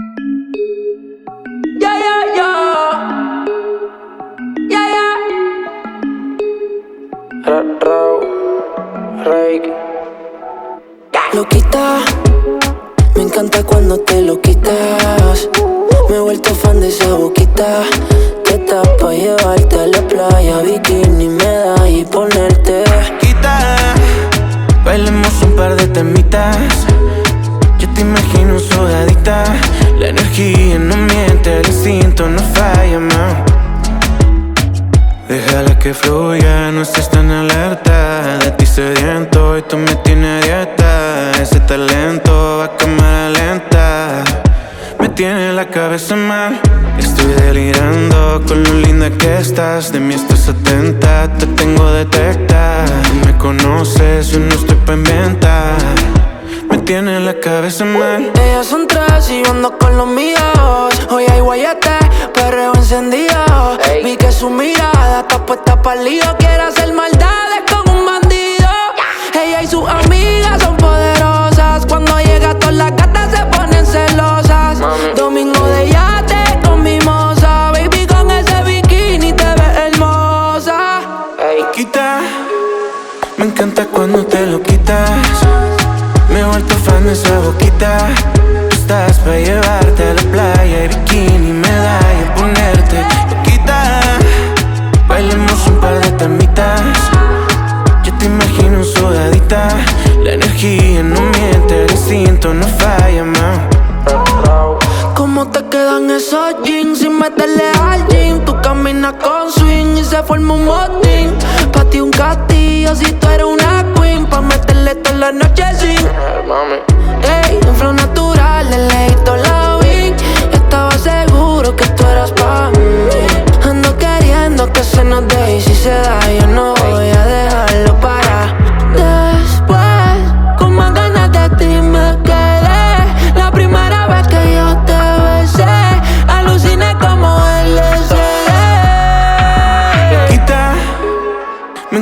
Yeah, yeah, yeah. Yeah, yeah. Loquita, me encanta cuando te lo quitas. Me he vuelto fan de esa boquita. Te tapa llevarte a la playa, bikini, da y ponerte. Quita, bailemos un par de temitas. El instinto no falla, más. Déjala que fluya, no estés tan alerta. De ti sediento y tú me tienes dieta. Ese talento va a cámara lenta. Me tiene la cabeza mal. Estoy delirando con lo linda que estás. De mí estás atenta, te tengo detecta. me conoces, yo no estoy pa' inventar. Tiene la cabeza mal. Ellas son tres y yo ando con los míos. Hoy hay guayate, perreo encendido. Vi que su mirada está puesta para lío. Quiere hacer maldades con un bandido. Ella y sus amigas son poderosas. Cuando llega todas las gatas se ponen celosas. Domingo de yate con mimosa. Baby, con ese bikini te ves hermosa. Ey. Quita, me encanta cuando te lo quitas. Me he vuelto fan de esa boquita. Tú estás para llevarte a la playa y bikini, medalla, ponerte quita. Bailemos un par de tamitas. Yo te imagino sudadita. La energía no miente, el instinto no falla, más. ¿Cómo te quedan esos jeans sin meterle al gym? Tú caminas con swing y se forma un motín. Pa' ti un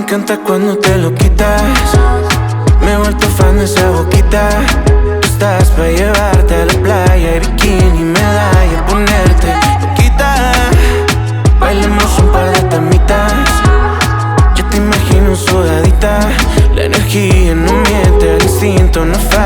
encanta cuando te lo quitas. Me he vuelto fan de esa boquita. Estás para llevarte a la playa y bikini, medalla, ponerte quita. Bailemos un par de temitas. Yo te imagino sudadita. La energía no miente, el instinto no falla.